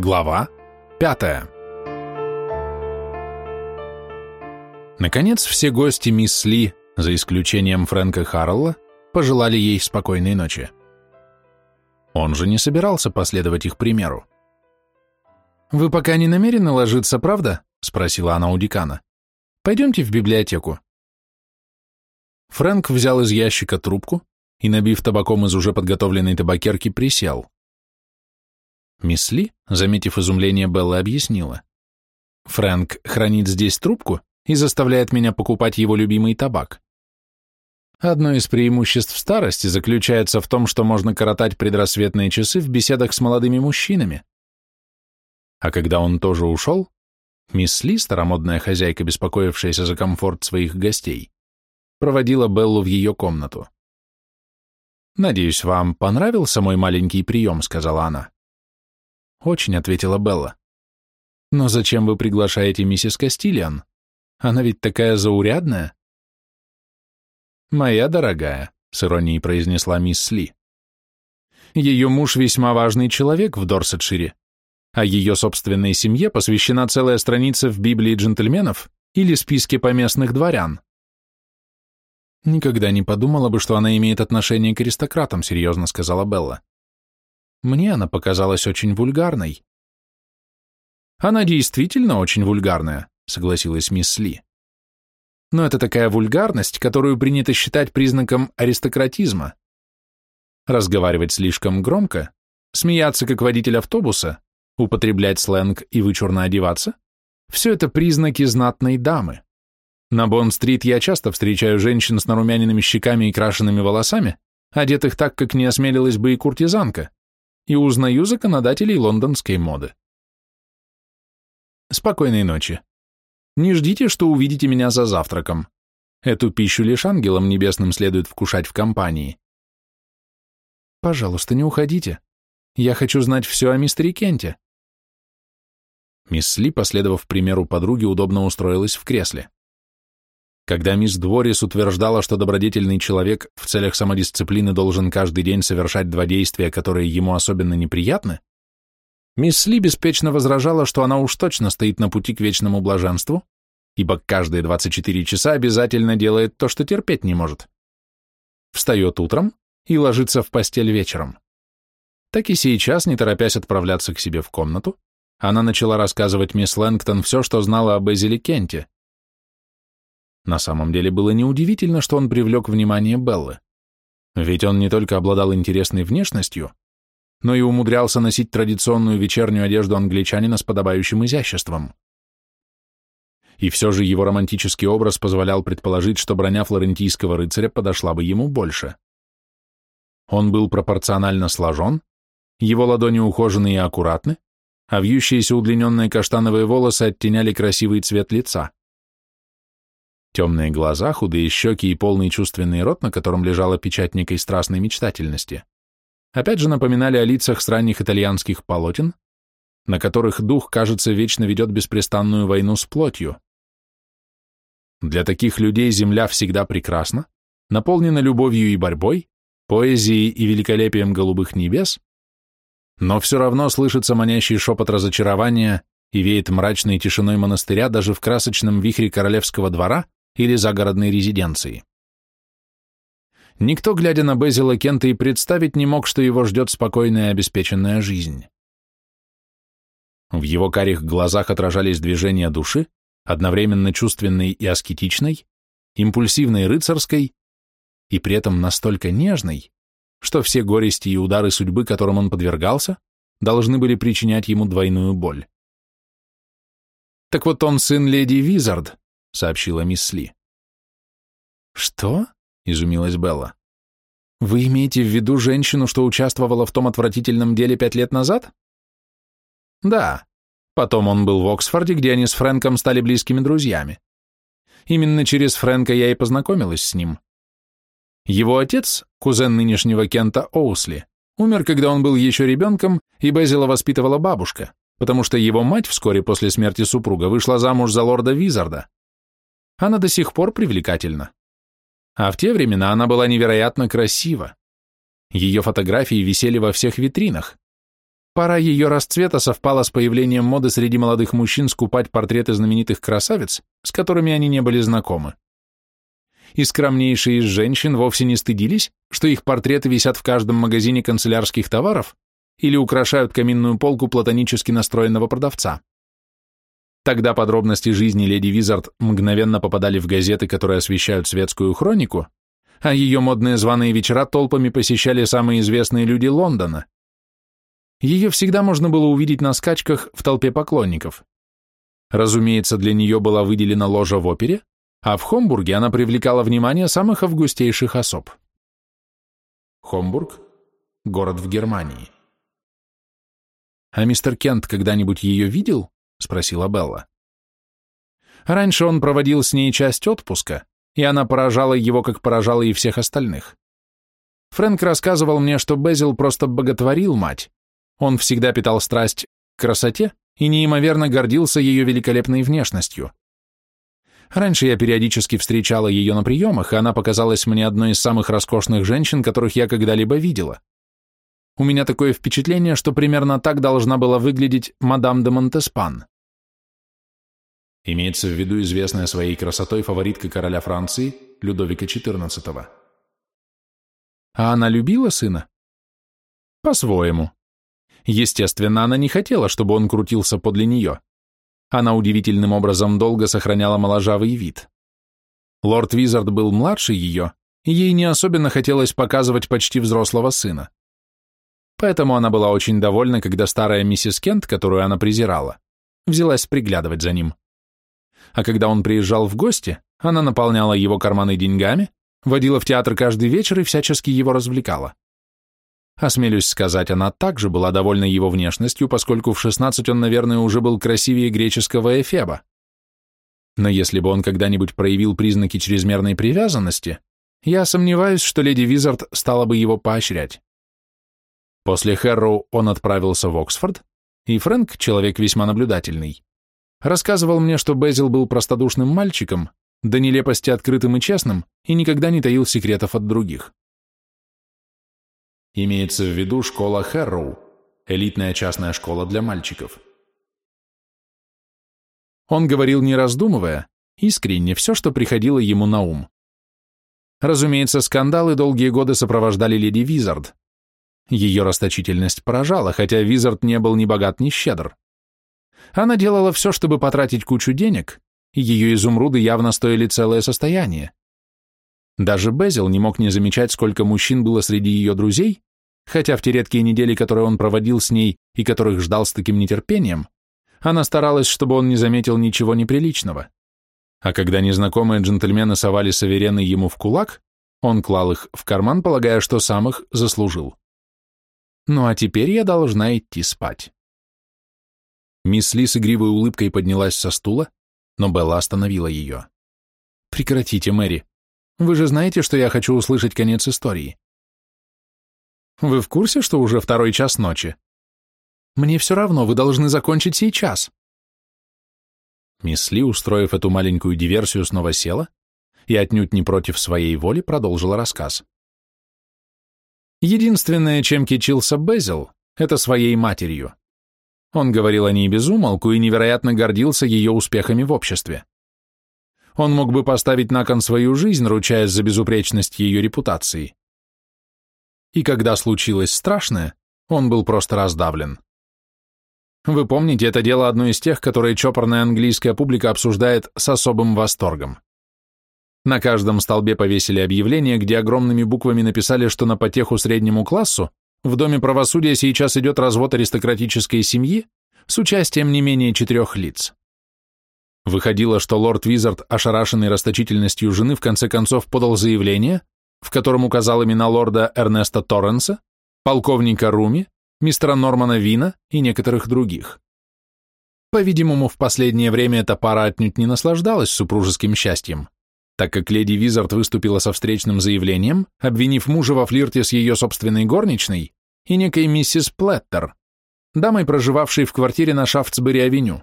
Глава пятая. Наконец, все гости мисс Ли, за исключением Фрэнка Харрелла, пожелали ей спокойной ночи. Он же не собирался последовать их примеру. «Вы пока не намерены ложиться, правда?» — спросила она у декана. «Пойдемте в библиотеку». Фрэнк взял из ящика трубку и, набив табаком из уже подготовленной табакерки, присел. Мисс Ли, заметив изумление, Белла объяснила. «Фрэнк хранит здесь трубку и заставляет меня покупать его любимый табак. Одно из преимуществ старости заключается в том, что можно коротать предрассветные часы в беседах с молодыми мужчинами. А когда он тоже ушел, мисс Ли, старомодная хозяйка, беспокоившаяся за комфорт своих гостей, проводила Беллу в ее комнату. «Надеюсь, вам понравился мой маленький прием», — сказала она. «Очень», — ответила Белла. «Но зачем вы приглашаете миссис Кастильян? Она ведь такая заурядная». «Моя дорогая», — с иронией произнесла мисс Ли. «Ее муж весьма важный человек в Дорсетшире, а ее собственной семье посвящена целая страница в Библии джентльменов или списке поместных дворян». «Никогда не подумала бы, что она имеет отношение к аристократам», — серьезно сказала Белла. Мне она показалась очень вульгарной. Она действительно очень вульгарная, согласилась мисс Ли. Но это такая вульгарность, которую принято считать признаком аристократизма. Разговаривать слишком громко, смеяться как водитель автобуса, употреблять сленг и вычурно одеваться – все это признаки знатной дамы. На Бонн-стрит я часто встречаю женщин с нарумяненными щеками и крашенными волосами, одетых так, как не осмелилась бы и куртизанка и узнаю законодателей лондонской моды. Спокойной ночи. Не ждите, что увидите меня за завтраком. Эту пищу лишь ангелам небесным следует вкушать в компании. Пожалуйста, не уходите. Я хочу знать все о мистере Кенте. Мисс Ли, последовав примеру подруги, удобно устроилась в кресле. Когда мисс Дворис утверждала, что добродетельный человек в целях самодисциплины должен каждый день совершать два действия, которые ему особенно неприятны, мисс Ли беспечно возражала, что она уж точно стоит на пути к вечному блаженству, ибо каждые 24 часа обязательно делает то, что терпеть не может. Встает утром и ложится в постель вечером. Так и сейчас, не торопясь отправляться к себе в комнату, она начала рассказывать мисс Лэнгтон все, что знала об Эзеле Кенте, на самом деле было неудивительно, что он привлек внимание Беллы. Ведь он не только обладал интересной внешностью, но и умудрялся носить традиционную вечернюю одежду англичанина с подобающим изяществом. И все же его романтический образ позволял предположить, что броня флорентийского рыцаря подошла бы ему больше. Он был пропорционально сложен, его ладони ухожены и аккуратны, а вьющиеся удлиненные каштановые волосы оттеняли красивый цвет лица. Темные глаза, худые щеки и полный чувственный рот, на котором лежала печать некой страстной мечтательности, опять же напоминали о лицах с ранних итальянских полотен, на которых дух, кажется, вечно ведет беспрестанную войну с плотью. Для таких людей земля всегда прекрасна, наполнена любовью и борьбой, поэзией и великолепием голубых небес, но все равно слышится манящий шепот разочарования и веет мрачной тишиной монастыря даже в красочном вихре королевского двора, или загородной резиденции. Никто, глядя на Безила Кента, и представить не мог, что его ждет спокойная обеспеченная жизнь. В его карих глазах отражались движения души, одновременно чувственной и аскетичной, импульсивной рыцарской, и при этом настолько нежной, что все горести и удары судьбы, которым он подвергался, должны были причинять ему двойную боль. Так вот он сын леди Визард, — сообщила мисс Ли. «Что?» — изумилась Белла. «Вы имеете в виду женщину, что участвовала в том отвратительном деле пять лет назад?» «Да. Потом он был в Оксфорде, где они с Фрэнком стали близкими друзьями. Именно через Фрэнка я и познакомилась с ним. Его отец, кузен нынешнего Кента Оусли, умер, когда он был еще ребенком, и Безила воспитывала бабушка, потому что его мать вскоре после смерти супруга вышла замуж за лорда Визарда она до сих пор привлекательна. А в те времена она была невероятно красива. Ее фотографии висели во всех витринах. Пора ее расцвета совпала с появлением моды среди молодых мужчин скупать портреты знаменитых красавиц, с которыми они не были знакомы. И скромнейшие из женщин вовсе не стыдились, что их портреты висят в каждом магазине канцелярских товаров или украшают каминную полку платонически настроенного продавца. Тогда подробности жизни леди Визард мгновенно попадали в газеты, которые освещают светскую хронику, а ее модные званые вечера толпами посещали самые известные люди Лондона. Ее всегда можно было увидеть на скачках в толпе поклонников. Разумеется, для нее была выделена ложа в опере, а в Хомбурге она привлекала внимание самых августейших особ. Хомбург – город в Германии. «А мистер Кент когда-нибудь ее видел?» — спросила Белла. Раньше он проводил с ней часть отпуска, и она поражала его, как поражала и всех остальных. Фрэнк рассказывал мне, что Безил просто боготворил мать. Он всегда питал страсть к красоте и неимоверно гордился ее великолепной внешностью. Раньше я периодически встречала ее на приемах, и она показалась мне одной из самых роскошных женщин, которых я когда-либо видела. У меня такое впечатление, что примерно так должна была выглядеть мадам де Монтеспан. Имеется в виду известная своей красотой фаворитка короля Франции Людовика XIV. А она любила сына? По-своему. Естественно, она не хотела, чтобы он крутился подле нее. Она удивительным образом долго сохраняла моложавый вид. Лорд Визард был младше ее, и ей не особенно хотелось показывать почти взрослого сына. Поэтому она была очень довольна, когда старая миссис Кент, которую она презирала, взялась приглядывать за ним. А когда он приезжал в гости, она наполняла его карманы деньгами, водила в театр каждый вечер и всячески его развлекала. Осмелюсь сказать, она также была довольна его внешностью, поскольку в 16 он, наверное, уже был красивее греческого Эфеба. Но если бы он когда-нибудь проявил признаки чрезмерной привязанности, я сомневаюсь, что леди Визард стала бы его поощрять. После Хэрроу он отправился в Оксфорд, и Фрэнк, человек весьма наблюдательный, рассказывал мне, что Безил был простодушным мальчиком, до нелепости открытым и честным, и никогда не таил секретов от других. Имеется в виду школа Хэрроу, элитная частная школа для мальчиков. Он говорил не раздумывая, искренне все, что приходило ему на ум. Разумеется, скандалы долгие годы сопровождали леди Визард, ее расточительность поражала, хотя Визард не был ни богат, ни щедр. Она делала все, чтобы потратить кучу денег, и ее изумруды явно стоили целое состояние. Даже Безил не мог не замечать, сколько мужчин было среди ее друзей, хотя в те редкие недели, которые он проводил с ней и которых ждал с таким нетерпением, она старалась, чтобы он не заметил ничего неприличного. А когда незнакомые джентльмены совали саверены ему в кулак, он клал их в карман, полагая, что сам их заслужил. Ну а теперь я должна идти спать. Мисс Ли с игривой улыбкой поднялась со стула, но Белла остановила ее. «Прекратите, Мэри. Вы же знаете, что я хочу услышать конец истории». «Вы в курсе, что уже второй час ночи?» «Мне все равно, вы должны закончить сейчас». Мисс Ли, устроив эту маленькую диверсию, снова села и, отнюдь не против своей воли, продолжила рассказ. Единственное, чем кичился Безил, это своей матерью. Он говорил о ней без умолку и невероятно гордился ее успехами в обществе. Он мог бы поставить на кон свою жизнь, ручаясь за безупречность ее репутации. И когда случилось страшное, он был просто раздавлен. Вы помните, это дело одно из тех, которые чопорная английская публика обсуждает с особым восторгом. На каждом столбе повесили объявление, где огромными буквами написали, что на потеху среднему классу в Доме правосудия сейчас идет развод аристократической семьи с участием не менее четырех лиц. Выходило, что лорд Визард, ошарашенный расточительностью жены, в конце концов подал заявление, в котором указал имена лорда Эрнеста Торренса, полковника Руми, мистера Нормана Вина и некоторых других. По-видимому, в последнее время эта пара отнюдь не наслаждалась супружеским счастьем так как леди Визард выступила со встречным заявлением, обвинив мужа во флирте с ее собственной горничной и некой миссис Плеттер, дамой, проживавшей в квартире на Шафтсбери-авеню.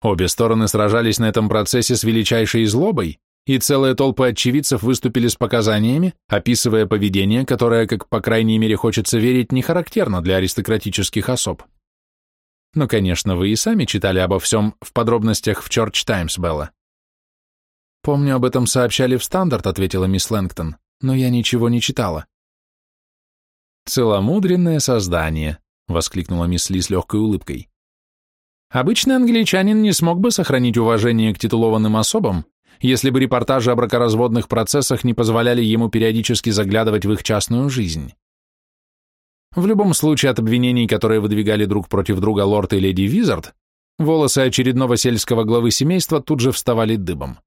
Обе стороны сражались на этом процессе с величайшей злобой, и целые толпы очевидцев выступили с показаниями, описывая поведение, которое, как по крайней мере хочется верить, не характерно для аристократических особ. Но, конечно, вы и сами читали обо всем в подробностях в Church Times, Белла. «Помню, об этом сообщали в Стандарт», — ответила мисс Лэнгтон, «но я ничего не читала». «Целомудренное создание», — воскликнула мисс Ли с легкой улыбкой. «Обычный англичанин не смог бы сохранить уважение к титулованным особам, если бы репортажи о бракоразводных процессах не позволяли ему периодически заглядывать в их частную жизнь. В любом случае от обвинений, которые выдвигали друг против друга лорд и леди Визард, волосы очередного сельского главы семейства тут же вставали дыбом.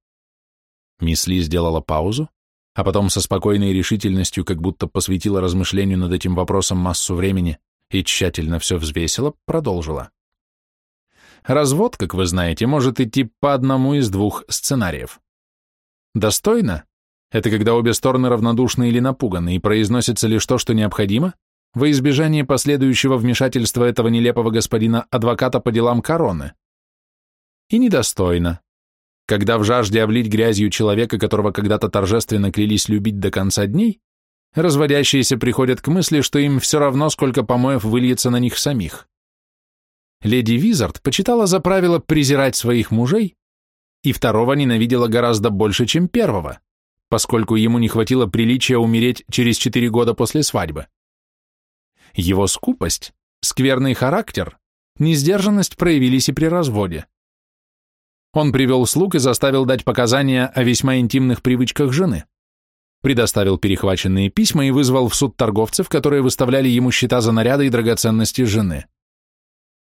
Мисс Ли сделала паузу, а потом со спокойной решительностью, как будто посвятила размышлению над этим вопросом массу времени и тщательно все взвесила, продолжила. Развод, как вы знаете, может идти по одному из двух сценариев. Достойно – это когда обе стороны равнодушны или напуганы, и произносится лишь то, что необходимо, во избежание последующего вмешательства этого нелепого господина адвоката по делам короны. И недостойно, когда в жажде облить грязью человека, которого когда-то торжественно клялись любить до конца дней, разводящиеся приходят к мысли, что им все равно, сколько помоев выльется на них самих. Леди Визард почитала за правило презирать своих мужей, и второго ненавидела гораздо больше, чем первого, поскольку ему не хватило приличия умереть через четыре года после свадьбы. Его скупость, скверный характер, несдержанность проявились и при разводе. Он привел слуг и заставил дать показания о весьма интимных привычках жены. Предоставил перехваченные письма и вызвал в суд торговцев, которые выставляли ему счета за наряды и драгоценности жены.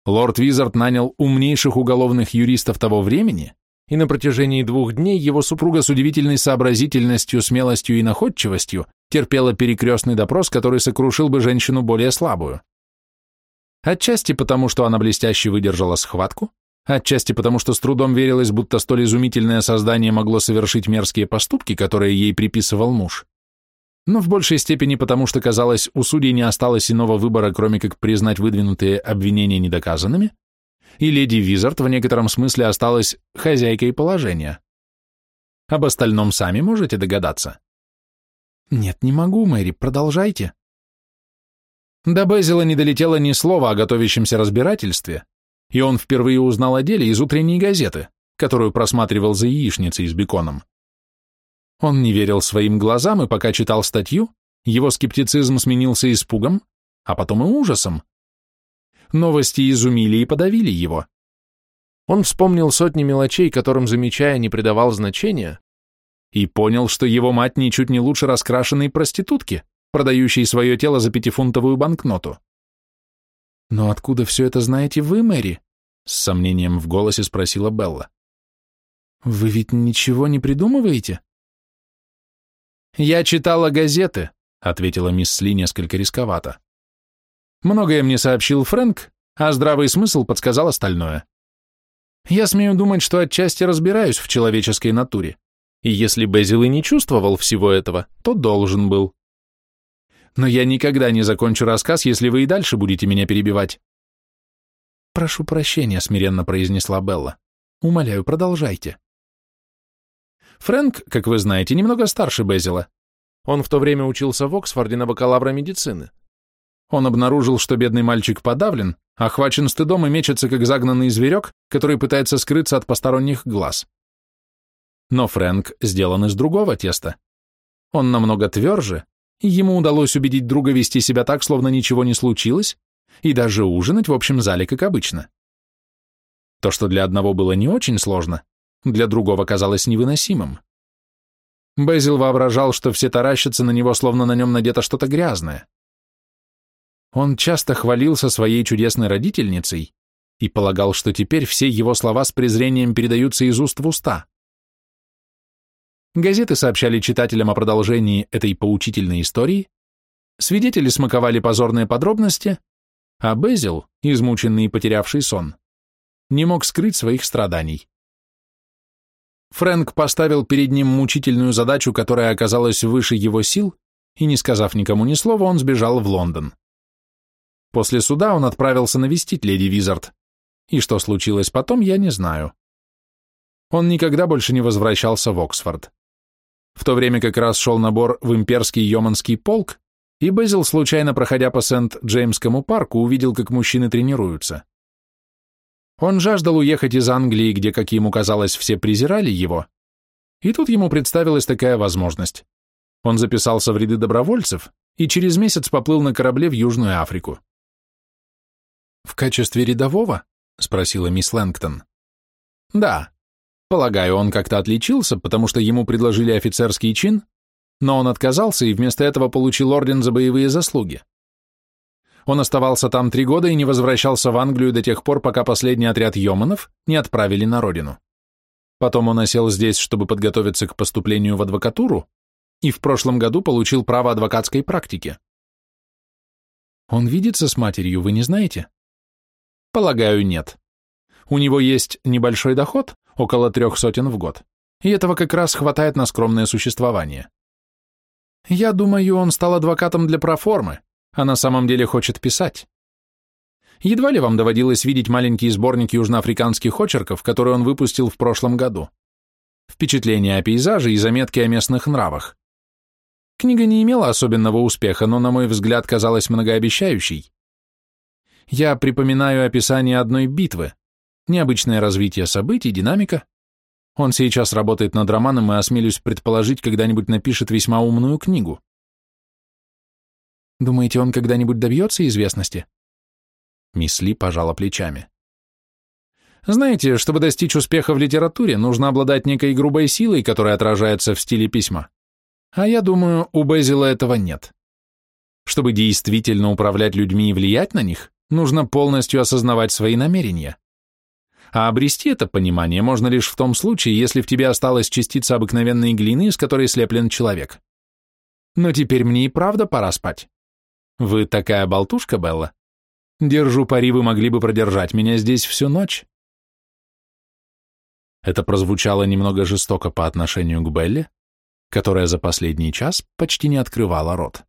Лорд Визард нанял умнейших уголовных юристов того времени, и на протяжении двух дней его супруга с удивительной сообразительностью, смелостью и находчивостью терпела перекрестный допрос, который сокрушил бы женщину более слабую. Отчасти потому, что она блестяще выдержала схватку, отчасти потому, что с трудом верилось, будто столь изумительное создание могло совершить мерзкие поступки, которые ей приписывал муж, но в большей степени потому, что, казалось, у судей не осталось иного выбора, кроме как признать выдвинутые обвинения недоказанными, и леди Визард в некотором смысле осталась хозяйкой положения. Об остальном сами можете догадаться. Нет, не могу, Мэри, продолжайте. До Безила не долетело ни слова о готовящемся разбирательстве, и он впервые узнал о деле из утренней газеты, которую просматривал за яичницей с беконом. Он не верил своим глазам, и пока читал статью, его скептицизм сменился испугом, а потом и ужасом. Новости изумили и подавили его. Он вспомнил сотни мелочей, которым, замечая, не придавал значения, и понял, что его мать ничуть не лучше раскрашенной проститутки, продающей свое тело за пятифунтовую банкноту. «Но откуда все это знаете вы, Мэри?» — с сомнением в голосе спросила Белла. «Вы ведь ничего не придумываете?» «Я читала газеты», — ответила мисс Ли несколько рисковато. «Многое мне сообщил Фрэнк, а здравый смысл подсказал остальное. Я смею думать, что отчасти разбираюсь в человеческой натуре, и если Безил и не чувствовал всего этого, то должен был. Но я никогда не закончу рассказ, если вы и дальше будете меня перебивать». «Прошу прощения», — смиренно произнесла Белла. «Умоляю, продолжайте». Фрэнк, как вы знаете, немного старше Безила. Он в то время учился в Оксфорде на бакалавра медицины. Он обнаружил, что бедный мальчик подавлен, охвачен стыдом и мечется, как загнанный зверек, который пытается скрыться от посторонних глаз. Но Фрэнк сделан из другого теста. Он намного тверже, ему удалось убедить друга вести себя так, словно ничего не случилось, и даже ужинать в общем зале, как обычно. То, что для одного было не очень сложно, для другого казалось невыносимым. Безил воображал, что все таращатся на него, словно на нем надето что-то грязное. Он часто хвалился своей чудесной родительницей и полагал, что теперь все его слова с презрением передаются из уст в уста. Газеты сообщали читателям о продолжении этой поучительной истории, свидетели смаковали позорные подробности, а Безил, измученный и потерявший сон, не мог скрыть своих страданий. Фрэнк поставил перед ним мучительную задачу, которая оказалась выше его сил, и, не сказав никому ни слова, он сбежал в Лондон. После суда он отправился навестить леди Визард, и что случилось потом, я не знаю. Он никогда больше не возвращался в Оксфорд. В то время как раз шел набор в имперский Йоманский полк, и Безил, случайно проходя по Сент-Джеймскому парку, увидел, как мужчины тренируются. Он жаждал уехать из Англии, где, как ему казалось, все презирали его, и тут ему представилась такая возможность. Он записался в ряды добровольцев и через месяц поплыл на корабле в Южную Африку. «В качестве рядового?» — спросила мисс Лэнгтон. «Да. Полагаю, он как-то отличился, потому что ему предложили офицерский чин, но он отказался и вместо этого получил орден за боевые заслуги. Он оставался там три года и не возвращался в Англию до тех пор, пока последний отряд Йоманов не отправили на родину. Потом он осел здесь, чтобы подготовиться к поступлению в адвокатуру, и в прошлом году получил право адвокатской практики. Он видится с матерью, вы не знаете? Полагаю, нет. У него есть небольшой доход, около трех сотен в год, и этого как раз хватает на скромное существование. Я думаю, он стал адвокатом для проформы, а на самом деле хочет писать. Едва ли вам доводилось видеть маленький сборник южноафриканских очерков, который он выпустил в прошлом году. Впечатления о пейзаже и заметки о местных нравах. Книга не имела особенного успеха, но, на мой взгляд, казалась многообещающей. Я припоминаю описание одной битвы, необычное развитие событий, динамика. Он сейчас работает над романом и, осмелюсь предположить, когда-нибудь напишет весьма умную книгу. Думаете, он когда-нибудь добьется известности? Мисс Ли пожала плечами. Знаете, чтобы достичь успеха в литературе, нужно обладать некой грубой силой, которая отражается в стиле письма. А я думаю, у Безила этого нет. Чтобы действительно управлять людьми и влиять на них, нужно полностью осознавать свои намерения. А обрести это понимание можно лишь в том случае, если в тебе осталась частица обыкновенной глины, с которой слеплен человек. Но теперь мне и правда пора спать. Вы такая болтушка, Белла? Держу пари, вы могли бы продержать меня здесь всю ночь. Это прозвучало немного жестоко по отношению к Белле, которая за последний час почти не открывала рот.